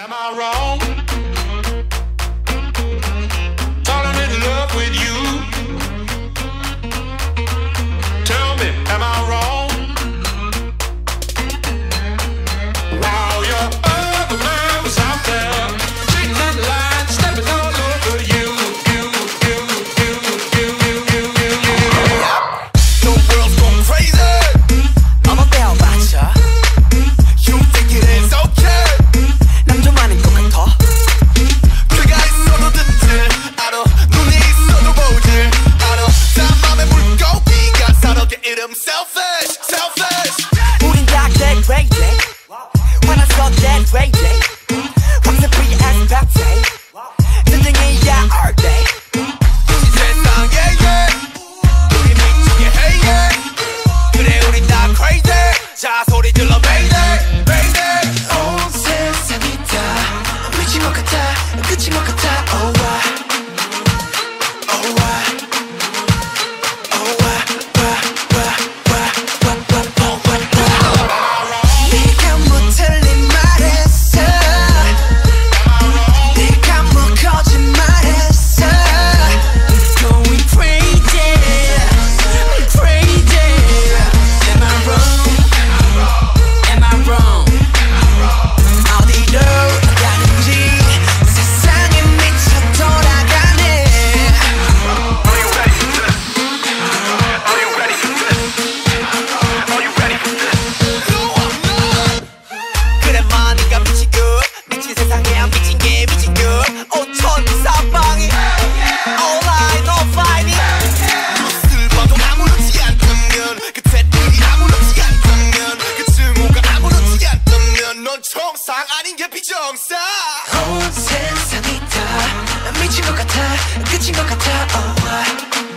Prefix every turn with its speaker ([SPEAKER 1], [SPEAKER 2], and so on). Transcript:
[SPEAKER 1] Am I wrong?
[SPEAKER 2] 같아
[SPEAKER 3] 끝인 것 같아 oh,